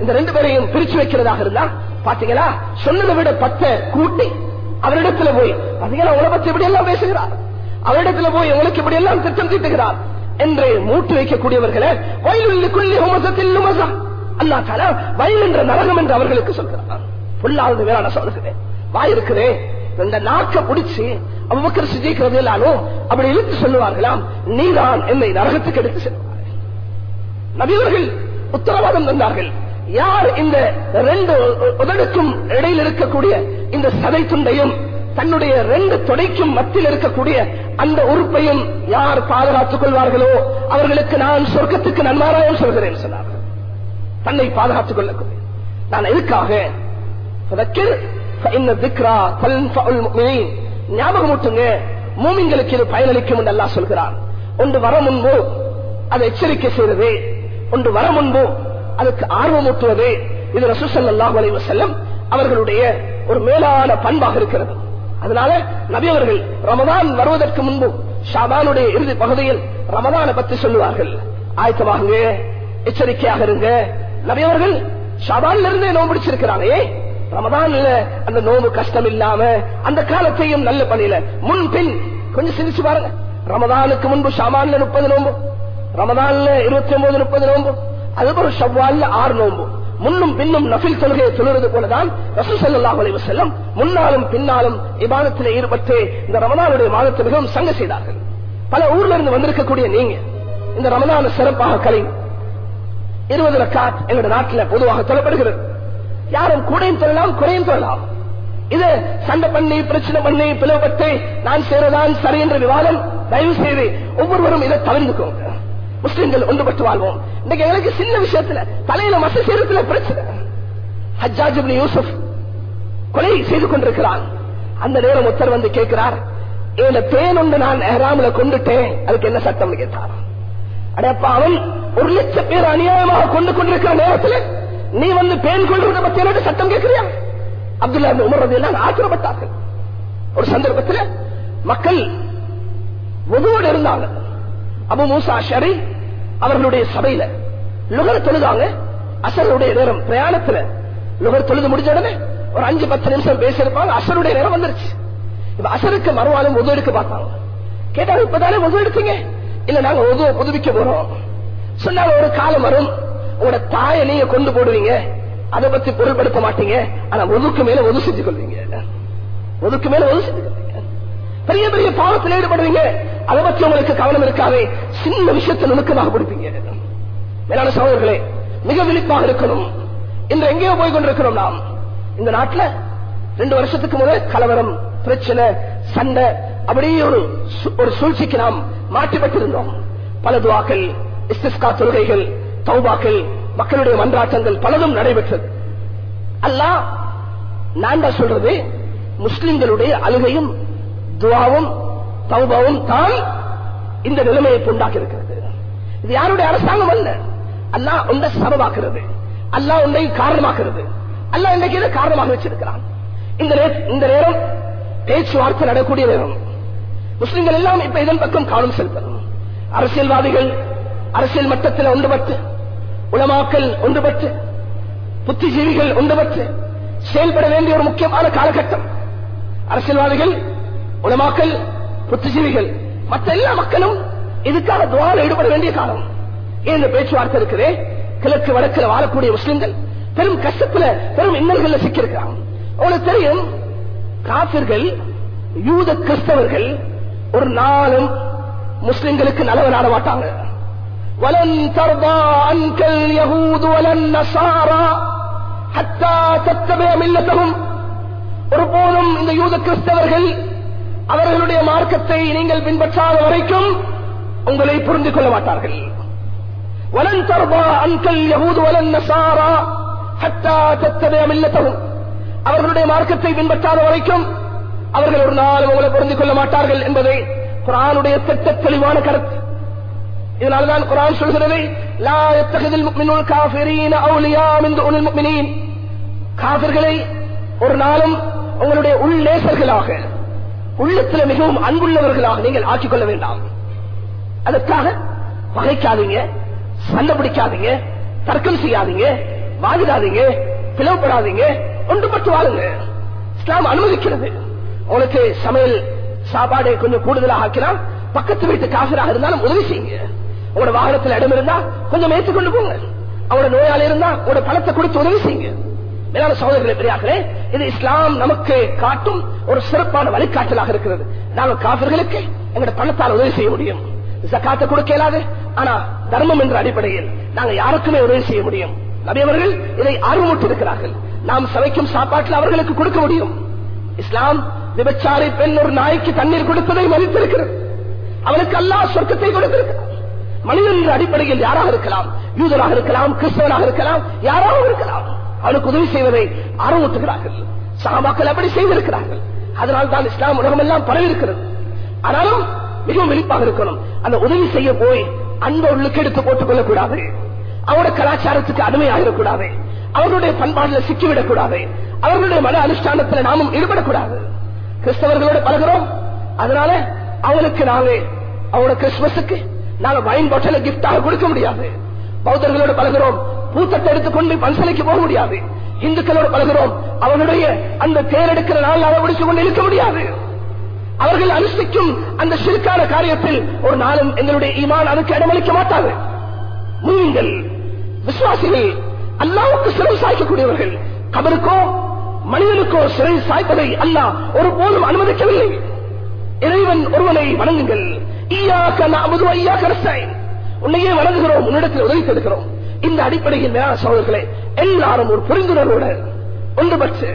இந்த ரெண்டு பேரையும் பிரிச்சு வைக்கிறதாக இருந்தா பாத்தீங்களா சொன்னதை விட பத்த கூட்டி அவரிடத்துல போய் பாத்தீங்களா உங்களை பத்தி இப்படி எல்லாம் பேசுகிறார். அவரிடத்துல போய் உங்களுக்கு இப்படி எல்லாம் திட்டம் தீட்டுகிறார். என்று மூட்டு வைக்கக்கூடியவர்களை வயலுக்குள்ளே ஹோமசத்தில் அல்லா தாலா வயல் என்ற நரகம் என்று அவர்களுக்கு சொல்கிறார் புல்லாவது வேளாண் சொல்கிறேன் வாயிருக்கிறேன் இந்த நாக்க பிடிச்சு அவ்வக்கர் சிஜிக்கிறது எல்லாரும் அப்படி இழுத்து சொல்லுவார்களாம் நீதான் என்னை நரகத்துக்கு எடுத்து செல்வார்கள். நபிவர்கள் உத்தரவாதம் தந்தார்கள். யார் இந்த ரெண்டு உதடுக்கும் இடையில் இருக்கக்கூடிய இந்த சதை துண்டையும் தன்னுடைய ரெண்டு தொடைக்கும் மத்தியில் இருக்கக்கூடிய அந்த உறுப்பையும் யார் பாதுகாத்துக் கொள்வார்களோ அவர்களுக்கு நான் சொர்க்கத்துக்கு நன்மாராயம் சொல்கிறேன் சொன்னார். தன்னை பாதுகாத்துக் கொள்ளக்கூடிய. நான் எதுக்காக? ஞாபகமூட்டுங்க. மூமிங்களுக்கு இது பயனளிக்கும் என்று அல்லா சொல்கிறான். ஒன்று வர முன்பு அதை எச்சரிக்கை செய்வது ஒன்று வர முன்பு அதுக்கு ஆர்வமூட்டுவது இது ரசூசல்லாஹ் அலைவ செல்லும் அவர்களுடைய ஒரு மேலான பண்பாக இருக்கிறது. அதனால நபி அவர்கள் ரமதான் வருவதற்கு முன்பு ஷாபானுடைய இறுதி பகுதியில் ரமதானை பற்றி சொல்லுவார்கள். ஆயத்தமாகுங்க எச்சரிக்கையாக இருங்க. நபி அவர்கள் ஷாபான்ல இருந்தே நோம்பு பிடிச்சிருக்கிறானே ரமதான்ல அந்த நோம்பு கஷ்டம் இல்லாம அந்த காலத்தையும் நல்ல பணியில. முன் பின் கொஞ்சம் சிரிச்சு பாருங்க. ரமதானுக்கு முன்பு ஷாபான்ல முப்பது நோம்பு ரமதான்ல இருபத்தி ஒன்பது முப்பது நோம்பு அதுபோல் ஷவ்வால்ல ஆறு நோம்பு முன்னும் பின்னும் நபில் தொழுகையை சொல்லுறது போலதான் ரசூசல்லாஹ் அலைவு செல்லம் முன்னாலும் பின்னாலும் இபாதத்தில் ஈடுபட்டு இந்த ரமணானுடைய மாதத்தை மிகவும் சங்க செய்தார்கள். பல ஊர்ல இருந்து வந்திருக்கக்கூடிய நீங்க இந்த ரமணான சிறப்பாக கலை இருபது ரக்காத் எங்களுடைய நாட்டில் பொதுவாக சொல்லப்படுகிறது. யாரும் கூடையும் தொழலாம் குறையும் தொழலாம் இது சண்டை பண்ணி பிரச்சனை பண்ணி பிளவுபட்டு நான் செய்யறதான் சரி என்ற விவாதம் தயவு செய்து ஒவ்வொருவரும் இதை தவிர்த்துக்கோங்க. முஸ்லிம்கள் ஒன்றுபட்டு வாழ்வோம். இன்னைக்கு எங்களுக்கு சின்ன விஷயத்துல தலையில மச சேரத்துல பிரச்சனை. ஹஜ்ஜாஜ் யூசுப் கொலை செய்து கொண்டிருக்கிறான் அந்த நேரம் ஒருத்தர் வந்து கேட்கிறார் இந்த பேன் ஒன்று நான் எஹ்ராமில கொண்டுட்டேன் அதுக்கு என்ன சட்டம்? கேட்டார். அடப்பா அவன் ஒரு லட்சம் பேர் அநியாயமாக கொண்டு கொண்டிருக்கிற நேரத்தில் நீ வந்து பேன் கொள்றத பத்தி எனக்கு சட்டம் கேட்கிறியா? அப்துல்லா உமர் ரலியல்லாஹு ஆச்சரியப்பட்டார்கள். ஒரு சந்தர்ப்பத்தில் மக்கள் ஒதுவோடு இருந்தாங்க அபு மூசா ஷரி அவர்களுடைய சபையில. லுகர் தொழுதாங்க. அசருடைய நேரம் பிரயாணத்துல லுகர் தொழுது முடிஞ்ச உடனே ஒரு அஞ்சு பத்து நிமிஷம் பேசியிருப்பாங்க. அசருடைய நேரம் வந்துருச்சு. இப்ப அசருக்கு மறுவாலும் உதவு எடுக்க பார்த்தாங்க கேட்டாங்க இப்பதானே உதவு எடுத்தீங்க? இல்ல நாங்க உதவ புதுப்பிக்க போறோம். சொன்னாங்க ஒரு காலம் வரும். உங்களோட தாயை நீங்க கொண்டு போடுவீங்க. அதை பத்தி பொருள்படுத்த மாட்டீங்க. ஆனா ஒதுக்கு மேல ஒது செஞ்சு கொள்வீங்க ஒதுக்கு மேல ஒது செஞ்சு கொள்வீங்க பெரிய பெரிய பாவத்தில் ஈடுபடுவீங்க. அதை பற்றி உங்களுக்கு கவனம் இருக்காது. சின்ன விஷயத்தை நுணுக்கமாக கொடுப்பீங்க. மேலான சகோதரர்களே மிக விழிப்பாக இருக்கணும். இன்று எங்கேயோ போய் கொண்டிருக்கிறோம் நாம். இந்த நாட்டில் ரெண்டு வருஷத்துக்கு முதல் கலவரம் பிரச்சனை சண்டை அப்படியே ஒரு சு- ஒரு சூழ்ச்சிக்கு நாம் மாற்றிப்பட்டிருந்தோம். பல துவாக்கள் இஸ்திஸ்கா தொழுகைகள் தௌபாக்கள் மக்களுடைய மன்றாட்டங்கள் பலதும் நடைபெற்றது. அல்லாஹ் நான் சொல்றது முஸ்லிம்களுடைய அழுகையும் துவாவும் தௌபாவும் தான் இந்த நிலைமையை உண்டாக்கி இருக்கிறது இது யாருடைய அரசாங்கம் அல்ல. அல்லாஹ் உன்னை சபமாக்குறது அல்லாஹ் உன்னை காரணமாக்குறது அல்லாஹ் இன்றைக்கு இதை காரணமாக வச்சிருக்கிறான். இந்த இந்த நேரம் பேச்சுவார்த்தை நடக்கூடிய நேரம். முஸ்லிம்கள் எல்லாம் இப்ப இதன் பக்கம் காலம் செலுத்தணும். அரசியல்வாதிகள் அரசியல் மட்டத்தில் ஒன்றுபட்டு உலமாக்கல் ஒன்றுபட்டு புத்திஜீவிகள் ஒன்றுபட்டு செயல்பட வேண்டிய ஒரு முக்கியமான காலகட்டம். அரசியல்வாதிகள் உலமாக்கல் புத்திஜீவிகள் மற்ற எல்லா மக்களும் இதுக்காக துவால ஈடுபட வேண்டிய காலம் ஏன் இந்த பேச்சுவார்த்தை இருக்குதே கிழக்கு வடக்கில் வாழக்கூடிய முஸ்லிம்கள் பெரும் கஷ்டத்துல பெரும் இன்னல்கள்ல சிக்கியிருக்கிறாங்க உங்களுக்கு தெரியும் காபிர்கள் யூத கிறிஸ்தவர்கள் ஒரு நாளும் முஸ்லிம்களுக்கு நலவனாட மாட்டாங்க ولن ترضى عنك اليهود ولا النصارى حتى تتبع ملتهم ஒருபோதும் இந்த யூத கிறிஸ்தவர்கள் அவர்களுடைய மார்க்கத்தை நீங்கள் பின்பற்றாத வரைக்கும் உங்களை புரிந்து கொள்ள மாட்டார்கள். வலன் தர்பா அன்கல் யகூது வலன் நசாரா ஹட்டா தத்ததைய மில்லத்தவும் அவர்களுடைய மார்க்கத்தை பின்பற்றாத வரைக்கும் அவர்கள் ஒரு நாள் உங்களை புரிந்து கொள்ள மாட்டார்கள் என்பதை குரானுடைய திட்ட தெளிவான கருத்து. இதனால்தான் குரான் சொல்கிறது லா எத்தகதில் முக்மினுல் காஃபிரீன அவுலியா மிந்து உனில் முக்மினின். காஃபிர்களை ஒரு நாளும் உங்களுடைய உள்ளேசர்களாக உள்ளத்தில் மிகவும் அன்புள்ளவர்களாக நீங்கள் ஆக்கிக் கொள்ள வேண்டாம். அதற்காக பகைக்காதீங்க சண்டை பிடிக்காதீங்க தர்க்கம் செய்யாதீங்க வாதிடாதீங்க பிளவுபடாதீங்க ஒன்றுபட்டு வாழுங்க. இஸ்லாம் அனுமதிக்கிறது. உங்களுக்கு சமையல் சாப்பாடு கொஞ்சம் கூடுதலாக ஆக்கலாம் பக்கத்து வீட்டு காசராக இருந்தாலும் உதவி செய்யுங்க. உங்களோட வாகனத்தில் இடம் இருந்தா கொஞ்சம் ஏற்றுக்கொண்டு போங்க. அவங்களோட நோயாளி இருந்தா உங்களோட பணத்தை கொடுத்து உதவி செய்யுங்க. மேலான சகோதரர்களை பெரியார்களே இது இஸ்லாம் நமக்கு காட்டும் ஒரு சிறப்பான வழிகாட்டலாக இருக்கிறது. நாங்கள் காவிர்களுக்கு எங்களோட பணத்தால் உதவி செய்ய முடியும். ஜக்காத்தை கொடுக்க இயலாது ஆனா தர்மம் என்ற அடிப்படையில் நாங்கள் யாருக்குமே உதவி செய்ய முடியும். நபியவர்கள் இதை ஆர்வமூட்டி இருக்கிறார்கள் நாம் சமைக்கும் சாப்பாட்டில் அவர்களுக்கு கொடுக்க முடியும். இஸ்லாம் விபச்சாரி பெண் ஒரு நாய்க்கு தண்ணீர் கொடுப்பதை மதித்திருக்கிறது. அவனுக்கு அல்லாஹ் சொர்க்கத்தை கொடுத்திருக்கிறார் மனிதன் என்ற அடிப்படையில் யாராக இருக்கலாம்? யூதராக இருக்கலாம் கிறிஸ்தவனாக இருக்கலாம் யாராக இருக்கலாம். அவனுக்கு உதவி செய்வதை ஆர்வமூட்டுகிறார்கள் சகாபாக்கள் அப்படி செய்திருக்கிறார்கள். அதனால் தான் இஸ்லாம் உலகமெல்லாம் பரவி இருக்கிறது ஆனாலும் மிகவும் வெளிப்பாக இருக்கணும். அந்த உதவி செய்ய போய் அந்த உள்ளுக்கு எடுத்து போட்டுக் கொள்ளக்கூடாது. அவருடைய கலாச்சாரத்துக்கு அடிமையாகிடக்கூடாது. அவர்களுடைய பண்பாடுல சிக்கிவிடக்கூடாது. அவர்களுடைய மன அனுஷ்டானத்தில் நாமும் ஈடுபடக்கூடாது. கிறிஸ்தவர்களோட பழகிறோம். அதனால அவனுக்கு நாங்கள் அவனோட கிறிஸ்துமஸுக்கு நாங்கள் வைன் பாட்டில கிப்டாக கொடுக்க முடியாது. பௌத்தர்களோட பழகிறோம். பூத்தத்தை எடுத்துக்கொண்டு பன்சலைக்கு போக முடியாது. இந்துக்களோட பழகிறோம். அவனுடைய அந்த தேரெடுக்கிற நாள் அதை முடிச்சு கொண்டு இருக்க முடியாது. அவர்கள் அனுஷ்டிக்கும் அந்த சிறுக்கான காரியத்தில் ஒரு நாளும் எங்களுடைய ஈமான் அதுக்கு இடமளிக்க மாட்டாது. நீங்கள் விசுவாசிகள் அல்லாவுக்கு சிறை சாய்க்கக்கூடியவர்கள் கபருக்கோ மனிதனுக்கோ சிறை சாய்ப்பதை அல்லாஹ் ஒருபோதும் அனுமதிக்கவில்லை. இறைவன் ஒருவனை வணங்குங்கள். ஈயாக்க நாமது ஐயா நஸ்தாயின். உன்னையே வணங்குகிறோம் உன்னிடத்தில் உதவி தடுக்கிறோம் இந்த அடிப்படையில் மேலான சோதர்களே எல்லாரும் ஒரு புரிந்துணர்வோடு ஒன்றுபட்டு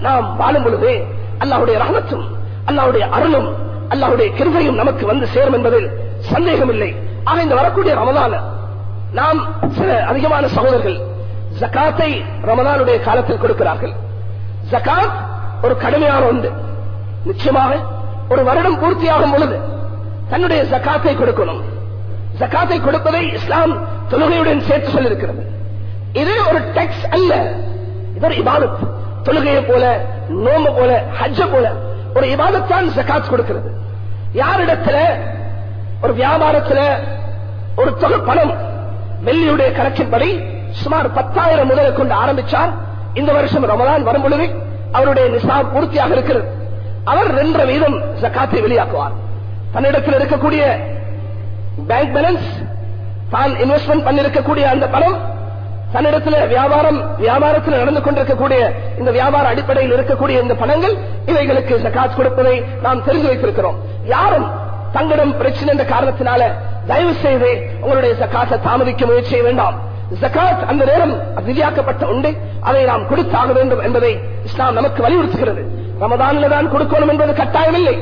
நாம் வாழும் பொழுது அல்லாவுடைய ரகமத்தும் அல்லாவுடைய அருளும் அல்லாவுடைய கிருபையும் நமக்கு வந்து சேரும் என்பதில் சந்தேகம் இல்லை ஆக இந்த வரக்கூடிய ரமதான நாம் சில அதிகமான சகோதரர்கள் ஜகாத்தை ரமதானுடைய காலத்தில் கொடுக்கிறார்கள். ஜகாத் ஒரு கடுமையான ஒன்று. நிச்சயமாக ஒரு வருடம் பூர்த்தியாகும் பொழுது தன்னுடைய ஜக்காத்தை கொடுக்கணும். ஜக்காத்தை கொடுப்பதை இஸ்லாம் தொழுகையுடன் சேர்த்து சொல்லிருக்கிறது இது ஒரு டெக்ஸ் அல்ல. இது ஒரு இபாதத். தொழுகையை போல நோம்பு போல ஹஜ்ஜ போல ஒரு இபாதத்தான் ஜக்காத் கொடுக்கிறது. யாரிடத்துல ஒரு வியாபாரத்துல ஒரு தொகை பணம் வெள்ளியுடைய கணக்கின்படி சுமார் பத்தாயிரம் முதலை கொண்டு ஆரம்பிச்சார் இந்த வருஷம் ரமலான் வரும் பொழுது அவருடைய நிசா பூர்த்தியாக இருக்கிறது. அவர் ரெண்டரை வீதம் ஜக்காத்தை வெளியாக்குவார். தன்னிடத்தில் இருக்கக்கூடிய பேங்க் பேலன்ஸ் தான் இன்வெஸ்ட்மெண்ட் பண்ணிருக்கக்கூடிய அந்த பணம் தன்னிடத்தில் வியாபாரம் வியாபாரத்தில் நடந்து கொண்டிருக்கக்கூடிய இந்த வியாபார அடிப்படையில் இருக்கக்கூடிய இந்த பணங்கள் இவைகளுக்கு ஜக்காத் கொடுப்பதை நாம் தெரிந்து வைத்திருக்கிறோம். யாரும் தங்களிடம் பிரச்சனை என்ற காரணத்தினால தயவு செய்து உங்களுடைய ஜக்காத்தை தாமதிக்க முயற்சி செய்ய வேண்டாம். ஜக்காத் அந்த நேரம் விதியாக்கப்பட்ட உண்டு. அதை நாம் கொடுத்தாக வேண்டும் என்பதை இஸ்லாம் நமக்கு வலியுறுத்துகிறது. ரமதானில் தான் கொடுக்கணும் என்பது கட்டாயமில்லை.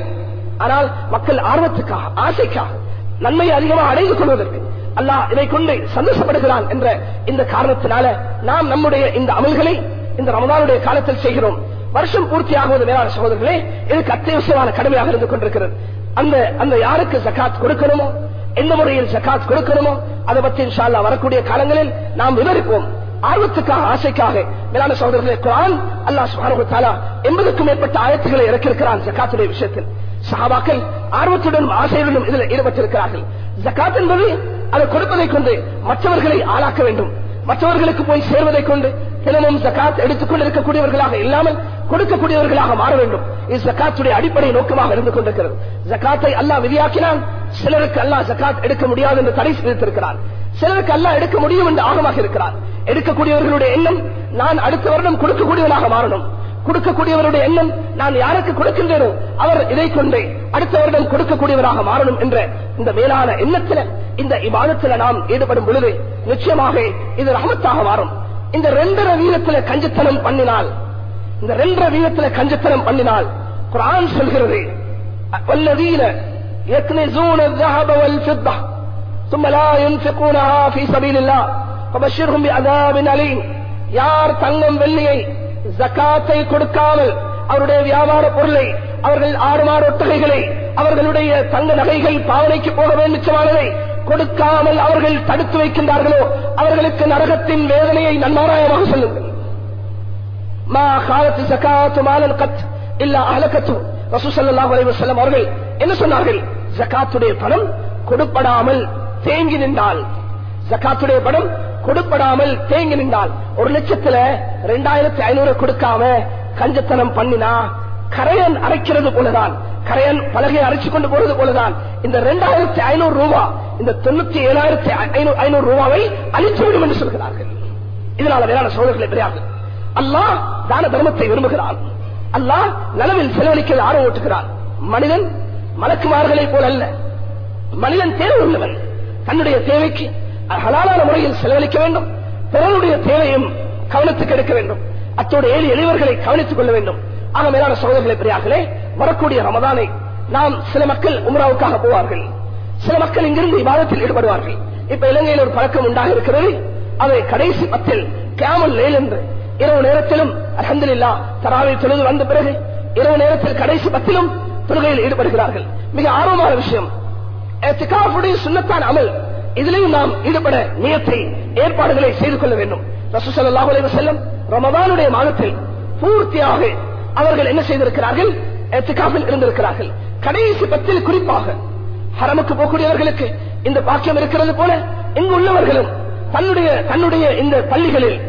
ஆனால் மக்கள் ஆர்வத்துக்காக ஆசைக்காக நன்மையை அதிகமாக அடைந்து கொள்வதற்கு அல்லாஹ் இதை கொண்டு சந்தோஷப்படுகிறான் என்ற இந்த காரணத்தினால நாம் நம்முடைய இந்த அமல்களை இந்த ரமதானுடைய காலத்தில் செய்கிறோம். வருஷம் பூர்த்தியாகுவது மேலான சகோதரர்களே இதுக்கு அத்தியாவசியமான கடமையாக இருந்து கொண்டிருக்கிறது. அந்த அந்த யாருக்கு ஜக்காத் கொடுக்கணுமோ எந்த முறையில் ஜக்காத் கொடுக்கணுமோ அதை பற்றி இன்ஷால்லா வரக்கூடிய காலங்களில் நாம் விவரிப்போம். ஆர்வத்துக்காக ஆசைக்காக மேலான சகோதரர்களே குரான் அல்லாஹ் சுப்ஹானஹு எண்பதுக்கும் மேற்பட்ட ஆயத்துக்களை இறக்கியிருக்கிறான் ஜக்காத்துடைய விஷயத்தில். சஹாபாக்கள் ஆர்வத்துடனும் ஆசையுடனும் இதில் ஈடுபட்டிருக்கிறார்கள். ஜக்காத் என்பது அதை கொடுப்பதை கொண்டு மற்றவர்களை ஆளாக்க வேண்டும். மற்றவர்களுக்கு போய் சேர்வதை கொண்டு தினமும் ஜக்காத் எடுத்துக்கொண்டு இருக்கக்கூடியவர்களாக இல்லாமல் கொடுக்கக்கூடியவர்களாக மாற வேண்டும். இது ஜக்காத்துடைய அடிப்படை நோக்கமாக இருந்து கொண்டிருக்கிறது. ஜக்காத்தை அல்லாஹ் விதியாக்கினால் சிலருக்கு அல்லாஹ் ஜக்காத் எடுக்க முடியாது என்று தடை விதித்திருக்கிறார் சிலருக்கு அல்லாஹ் எடுக்க முடியும் என்று ஆகமாக இருக்கிறார். எடுக்கக்கூடியவர்களுடைய எண்ணம் நான் அடுத்த வருடம் கொடுக்கக்கூடியவனாக மாறணும். கொடுக்கக்கூடியவருடைய எண்ணம் நான் யாருக்கு கொடுக்கின்றேனோ அவர் இதை கொண்டு அடுத்த வருடம் கொடுக்கக்கூடியவராக மாறணும் என்ற இந்த மேலான எண்ணத்தில் இந்த இபாதத்தில் நாம் ஈடுபடும் பொழுது நிச்சயமாக இது ரஹமத்தாக மாறும் இந்த ரெண்டரை வீதத்துல கஞ்சத்தனம் பண்ணினால் இந்த ரெண்டரை வீதத்துல கஞ்சத்தனம் பண்ணினால் குரான் சொல்கிறது والذين يكنزون الذهب والفضة ثم لا ينفقونها في سبيل الله فبشرهم بعذاب أليم யார் தங்கம் வெள்ளியை ஜக்காத்தை கொடுக்காமல் அவருடைய வியாபார பொருளை அவர்கள் ஆறு மாறு ஒட்டகைகளை அவர்களுடைய தங்க நகைகள் பாவனைக்கு போக வேண்டிச்சமானதை கொடுக்காமல் அவர்கள் தடுத்து வைக்கின்றார்களோ அவர்களுக்கு நரகத்தின் வேதனையை நன்மாராயமாக சொல்லுங்கள். மா காலத்து ஜக்காத்து மாலன் கத் இல்ல அலக்கத்து ரசூசல்லா அலைஹி வஸல்லம் அவர்கள் என்ன சொன்னார்கள்? ஜக்காத்துடைய பணம் கொடுப்படாமல் தேங்கி நின்றால். ஜக்காத்துடைய பணம் கொடுப்படாமல் தேங்கி நின்றால் ஒரு லட்சத்துல ரெண்டாயிரத்தி ஐநூறு கொடுக்காம கஞ்சத்தனம் பண்ணினா கரையன் அரைக்கிறது போலதான். கரையன் பலகையை அரைச்சு கொண்டு போறது போலதான். இந்த ரெண்டாயிரத்தி ஐநூறு ரூபா இந்த தொண்ணூத்தி ஏழாயிரத்தி ஐநூறு ரூபாவை அழித்துவிடும் என்று சொல்கிறார்கள். இதனால வேளாண் சோழர்களை கிடையாது அல்லாஹ் தான தர்மத்தை விரும்புகிறான். அல்லாஹ் நலவில் செலவழிக்க ஆர்வம் ஓட்டுகிறான் மனிதன் மலக்குமார்களை போல அல்ல மனிதன் தேர்வு உள்ளவன் தன்னுடைய தேவைக்கு ஹலாலான முறையில் செலவழிக்க வேண்டும். பிறருடைய தேவையும் கவனத்துக்கு எடுக்க வேண்டும். அத்தோடு ஏழு எளியவர்களை கவனித்துக் கொள்ள வேண்டும். ஆக மேலான சகோதரர்களை பெரியார்களே வரக்கூடிய ரமதானை நாம் சில மக்கள் உம்ராவுக்காக போவார்கள். சில மக்கள் இங்கிருந்து விவாதத்தில் ஈடுபடுவார்கள். இப்ப இலங்கையில் ஒரு பழக்கம் உண்டாக இருக்கிறது. அதை கடைசி பத்தில் கேமல் லேல் என்று இரவு நேரத்திலும் அஹமதுல்லா தராவை தொழுது வந்த பிறகு இரவு நேரத்தில் கடைசி பத்திலும் தொழுகையில் ஈடுபடுகிறார்கள். மிக ஆர்வமான விஷயம். சுண்ணத்தான் அமல். இதிலையும் நாம் ஈடுபட நியத்தை ஏற்பாடுகளை செய்து கொள்ள வேண்டும். ரசூசல்லாஹு செல்லும் ரமதானுடைய மாதத்தில் பூர்த்தியாக அவர்கள் என்ன செய்திருக்கிறார்கள்? எத்துக்காவில் இருந்திருக்கிறார்கள். கடைசி பத்தில் குறிப்பாக ஹரமுக்கு போகக்கூடியவர்களுக்கு இந்த பாக்கியம் இருக்கிறது போல இங்கு உள்ளவர்களும் தன்னுடைய தன்னுடைய இந்த பள்ளிகளில்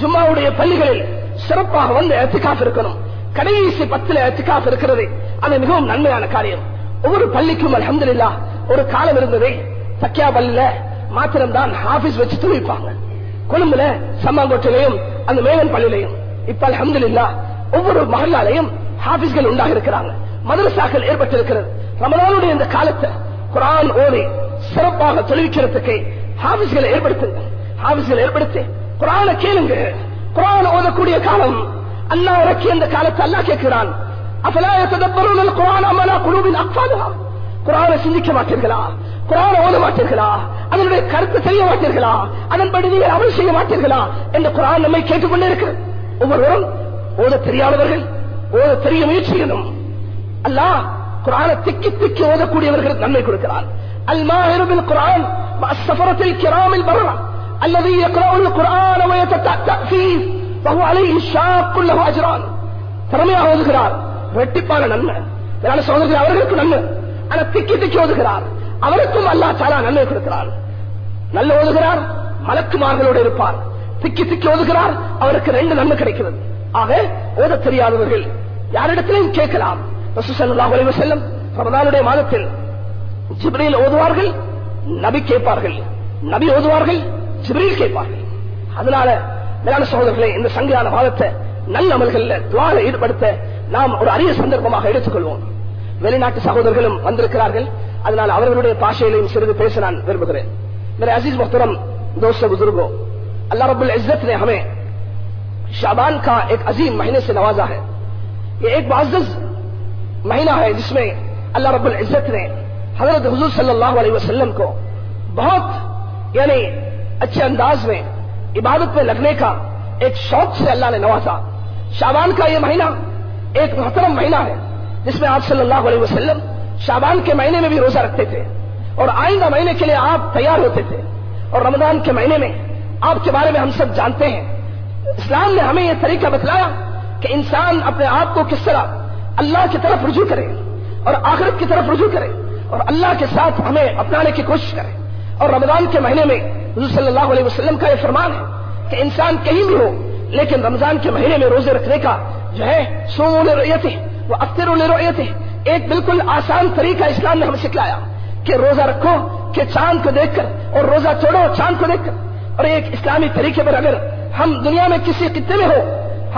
ஜும்மாவுடைய பள்ளிகளில் சிறப்பாக வந்து எத்துக்காப் இருக்கணும். கடைசி பத்துல எத்துக்காப் இருக்கிறது. அது மிகவும் நன்மையான காரியம். ஒவ்வொரு பள்ளிக்கும் அலமதுல்லா ஒரு காலம் இருந்ததை சக்கியா பள்ளியில மாத்திரம்தான் ஹாபிஸ் வச்சு துணிப்பாங்க கொழும்புல சம்மாங்கோட்டிலையும் அந்த மேகன் பள்ளியிலையும் இப்ப அலமதுல்லா ஒவ்வொரு மகளாலையும் ஹாபிஸ்கள் உண்டாக இருக்கிறாங்க மதரசாக்கள் ஏற்பட்டிருக்கிறது. ரமலானுடைய இந்த காலத்தை குரான் ஓதி சிறப்பாக தொழிற்கிறதுக்கு ஹாபிஸ்களை ஏற்படுத்துங்க. ஹாபிஸ்களை ஏற்படுத்தி குரான கேளுங்க. குரான் ஓதக்கூடிய காலம் அல்லா இறக்கி அந்த காலத்தை அல்லா கேட்கிறான். அப்பலா குரான் அமலா குழுவின் அப்பாதா குரானை சிந்திக்க மாட்டீர்களா? குரான் ஓத மாட்டீர்களா? அதனுடைய கருத்து செய்ய மாட்டீர்களா? அதன்படி நீங்கள் அமல் செய்ய மாட்டீர்களா? என்று குரான் நம்மை கேட்டுக்கொண்டே இருக்கு. ஒவ்வொருவரும் ஓத தெரியாதவர்கள் ஓத தெரிய முயற்சிகளும் அல்ல குரானை திக்கி திக்கி ஓதக்கூடியவர்கள் நன்மை கொடுக்கிறார் அல்மாஹிருபில் குரான் சஃபரத்தில் கிராமில் வரலாம் அல்லது குரான் திறமையாக ஓதுகிறார் வெட்டிப்பான நன்மை சோதனை அவர்களுக்கு நன்மை ஆனா திக்கி திக்கி ஓதுகிறார் அவருக்கும் அல்லா சாலா நன்மை கொடுக்கிறார் நல்ல ஓதுகிறார் மலக்குமார்களோடு இருப்பார். திக்கி திக்கி ஓதுகிறார் அவருக்கு ரெண்டு நன்மை கிடைக்கிறது. ஆக ஓத தெரியாதவர்கள் யாரிடத்திலையும் கேட்கலாம். செல்லும் ரமதானுடைய மாதத்தில் ஜிப்ரில் ஓதுவார்கள் நபி கேட்பார்கள். நபி ஓதுவார்கள் ஜிப்ரில் கேட்பார்கள். அதனால மேலான சகோதரர்களை இந்த சங்கையான மாதத்தை நல்ல அமல்கள்ல துவார ஈடுபடுத்த நாம் ஒரு அரிய சந்தர்ப்பமாக எடுத்துக்கொள்வோம். வெளிநாட்டு சகோதரர்களும் வந்திருக்கிறார்கள். அதனால் அவர்களுடைய பாஷையிலையும் சிறிது பேச நான் விரும்புகிறேன். میرے عزیز محترم دوستوں بزرگوں اللہ رب العزت نے ہمیں شابان کا ایک عظیم مہینے سے نوازا ہے یہ ایک معزز مہینہ ہے جس میں اللہ رب العزت نے حضرت حضور صلی اللہ علیہ وسلم کو بہت یعنی اچھے انداز میں عبادت میں لگنے کا ایک شوق سے اللہ نے نوازا شابان کا یہ مہینہ ایک محترم مہینہ ہے جس میں آپ صلی اللہ علیہ وسلم شابان کے مہینے میں بھی روزہ رکھتے تھے اور آئندہ مہینے کے لیے آپ تیار ہوتے تھے اور رمضان کے مہینے میں آپ کے بارے میں ہم سب جانتے ہیں۔ اسلام نے ہمیں یہ طریقہ بتلایا کہ انسان اپنے آپ کو کس طرح اللہ کی طرف رجوع کرے اور آخرت کی طرف رجوع کرے اور اللہ کے ساتھ ہمیں اپنانے کی کوشش کرے۔ اور رمضان کے مہینے میں حضور صلی اللہ علیہ وسلم کا یہ فرمان ہے کہ انسان کہیں بھی ہو، لیکن رمضان کے مہینے میں روزے رکھنے کا جو ہے سو رویت وہ اکثر تھے ایک بالکل آسان طریقہ اسلام نے ہمیں سکھلایا کہ روزہ رکھو، کہ چاند کو دیکھ کر، اور روزہ چھوڑو چاند کو دیکھ کر۔ اور ایک اسلامی طریقے پر اگر ہم دنیا میں کسی خطے میں ہو،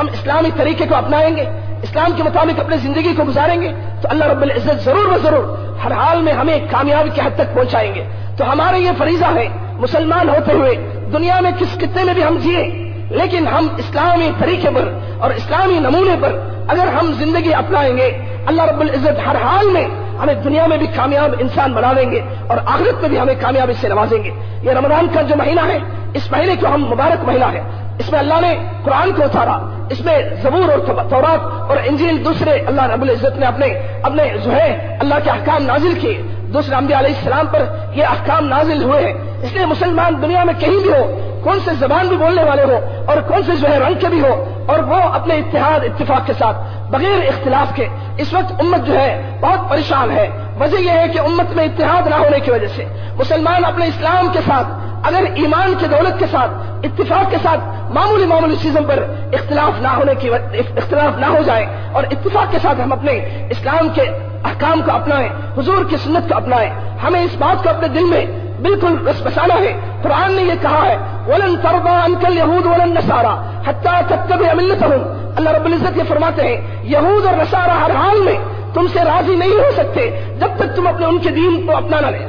ہم اسلامی طریقے کو اپنائیں گے، اسلام کے مطابق اپنی زندگی کو گزاریں گے، تو اللہ رب العزت ضرور و ضرور ہر حال میں ہمیں کامیابی کے حد تک پہنچائیں گے۔ تو ہمارا یہ فریضہ ہے مسلمان ہوتے ہوئے دنیا میں کس خطے میں بھی ہم جیے، لیکن ہم اسلامی طریقے پر اور اسلامی نمونے پر اگر ہم زندگی اپنائیں گے، اللہ رب العزت ہر حال میں ہمیں دنیا میں بھی کامیاب انسان بنا دیں گے اور آخرت میں بھی ہمیں کامیابی سے نوازیں گے۔ یہ رمضان کا جو مہینہ ہے، اس مہینے کو ہم مبارک مہینہ ہے۔ اس میں اللہ نے قرآن کو اتارا، اس میں زبور اور تورات اور انجیل دوسرے اللہ رب العزت نے اپنے اپنے جو ہے اللہ کے احکام نازل کیے۔ دوسرے انبیاء علیہ السلام پر یہ احکام نازل ہوئے ہیں۔ اس لیے مسلمان دنیا میں کہیں بھی ہو، کون سے زبان بھی بولنے والے ہو اور کون سے جو ہے رنگ کے بھی ہو اور وہ اپنے اتحاد، اتفاق کے ساتھ، بغیر اختلاف کے، اس وقت امت جو ہے، بہت پریشان ہے۔ وجہ یہ ہے کہ امت میں اتحاد نہ ہونے کی وجہ سے مسلمان اپنے اسلام کے ساتھ، اگر ایمان کے دولت کے ساتھ، اتفاق کے ساتھ معمولی معمولی چیزوں پر اختلاف نہ ہونے کی اختلاف نہ ہو جائے اور اتفاق کے ساتھ ہم اپنے اسلام کے احکام کو اپنائیں، حضور کی سنت کو اپنائیں، ہمیں اس بات کو اپنے دل میں بالکل مسئلہ ہے۔ قرآن نے یہ کہا ہے، ولن ترضى عنك اليهود ولا النصارى تب تتبع ملتهم. اللہ رب العزت یہ فرماتے ہیں، یہود اور نسارا ہر حال میں تم سے راضی نہیں ہو سکتے جب تک تم اپنے ان کے دین کو اپنا نہ لیں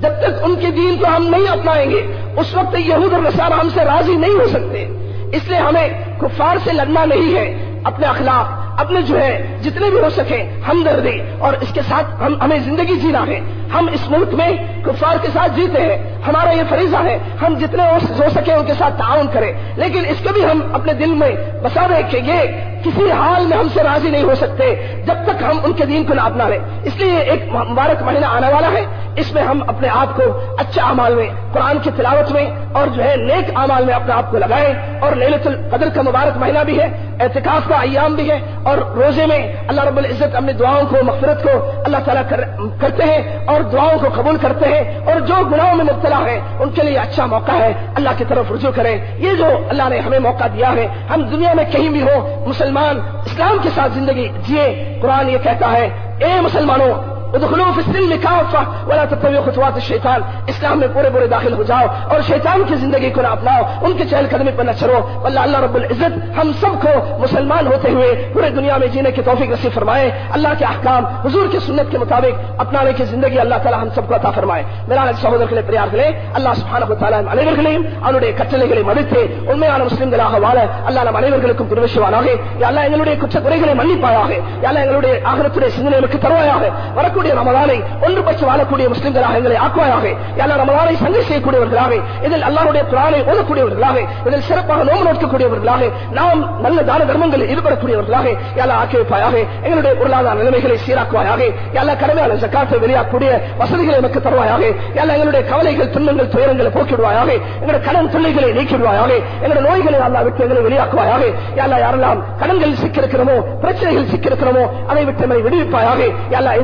جب تک ان کے دین کو ہم نہیں اپنائیں گے، اس وقت یہود اور نسارا ہم سے راضی نہیں ہو سکتے۔ اس لیے ہمیں کفار سے لڑنا نہیں ہے، اپنے اخلاق اپنے جو ہے، جتنے بھی ہو سکے ہمدردی اور اس کے ساتھ ہم، ہمیں زندگی جینا ہے۔ ہم اس ملک میں کفار کے ساتھ جیتے ہیں۔ ہمارا یہ فریضہ ہے، ہم جتنے ہو سکے ان کے ساتھ تعاون کریں۔ لیکن اس کو بھی ہم اپنے دل میں بسا رہے کہ یہ کسی حال میں ہم سے راضی نہیں ہو سکتے جب تک ہم ان کے دین کو نہ اپنا لیں۔ اس لیے ایک مبارک مہینہ آنے والا ہے۔ اس میں ہم اپنے آپ کو اچھا اعمال میں، قرآن کی تلاوت میں اور جو ہے نیک اعمال میں اپنے آپ کو لگائیں۔ اور للت القدر کا مبارک مہینہ بھی ہے احتکاف کا ایام بھی ہے۔ اور روزے میں اللہ رب العزت اپنی دعاؤں کو، مغفرت کو اللہ تعالیٰ کرتے ہیں اور دعاؤں کو قبول کرتے ہیں۔ اور جو گناہوں میں مبتلا ہے، ان کے لیے اچھا موقع ہے، اللہ کی طرف رجوع کریں۔ یہ جو اللہ نے ہمیں موقع دیا ہے، ہم دنیا میں کہیں بھی ہو مسلمان اسلام کے ساتھ زندگی جیے، قرآن یہ کہتا ہے، اے مسلمانوں ادخلو فی السلم کافا ولا تتبعوا خطوات الشیطان اسلام میں پورے پورے داخل ہو جاؤ اور شیطان کی زندگی کو نہ اپناؤ، ان کے چہل قدمی پر نہ چلو اللہ اللہ رب العزت ہم سب کو مسلمان ہوتے ہوئے پورے دنیا میں جینے کی توفیق نصیب فرمائے۔ اللہ کے احکام، حضور کی سنت کے مطابق اپنانے کی زندگی اللہ تعالی ہم سب کو عطا فرمائے۔ میرا سہودر پریار کرے اللہ سبحانہ و تعالی ہم علیہ کے لیے کچلے کے لیے مدد تھے ان میں مسلم دلاغ والا اللہ نام علیہ کے تعالیٰ அவனுடைய கட்டளைகளை மதித்து உண்மையான முஸ்லிம்களாக வாழ அல்லா நம் அனைவர்களுக்கும் திருவிசுவானாக எல்லாம் எங்களுடைய குற்ற குறைகளை மன்னிப்பாயாக எல்லாம் سندھنے ஆகரத்துடைய சிந்தனைகளுக்கு தருவாயாக வரக்கூடிய வரக்கூடிய ரமலானை ஒன்றுபட்டு வாழக்கூடிய முஸ்லிம்களாக எங்களை ஆக்குவாராக எல்லா ரமலானை சங்கை செய்யக்கூடியவர்களாக இதில் அல்லாருடைய குரானை ஓதக்கூடியவர்களாக இதில் சிறப்பாக நோம்பு நோக்கக்கூடியவர்களாக நாம் நல்ல தான தர்மங்களில் ஈடுபடக்கூடியவர்களாக எல்லாம் ஆக்கி வைப்பாயாக எங்களுடைய பொருளாதார நிலைமைகளை சீராக்குவாயாக எல்லா கடமையான சக்காத்தை வெளியாகக்கூடிய வசதிகளை எனக்கு தருவாயாக எல்லா எங்களுடைய கவலைகள் துன்பங்கள் துயரங்களை போக்கிடுவாயாக எங்களுடைய கடன் தொல்லைகளை நீக்கிடுவாயாக எங்களுடைய நோய்களை அல்லா விட்டு எங்களை வெளியாக்குவாயாக எல்லா யாரெல்லாம் கடன்கள் சிக்கிருக்கிறோமோ பிரச்சனைகள் சிக்கிருக்கிறோமோ அதை விட்டு எங்களை விடுவிப்பாயாக எல்லா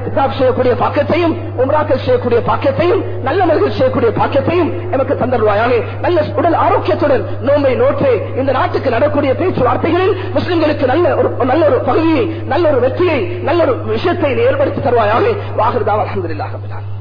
செய்யக்கூடிய பாக்கியத்தையும் உம்ராக்கள் செய்யக்கூடிய பாக்கியத்தையும் நல்ல மனிதர்கள் செய்யக்கூடிய பாக்கியத்தையும் எமக்கு தந்தருவாயாக நல்ல உடல் ஆரோக்கியத்துடன் நோம்பை நோற்று இந்த நாட்டுக்கு நடக்கூடிய பேச்சுவார்த்தைகளில் முஸ்லிம்களுக்கு நல்ல ஒரு நல்ல ஒரு பகுதியை நல்ல ஒரு வெற்றியை நல்ல ஒரு விஷயத்தை ஏற்படுத்தி தருவாயாக. வாகிருதா அஹமதுல்லாக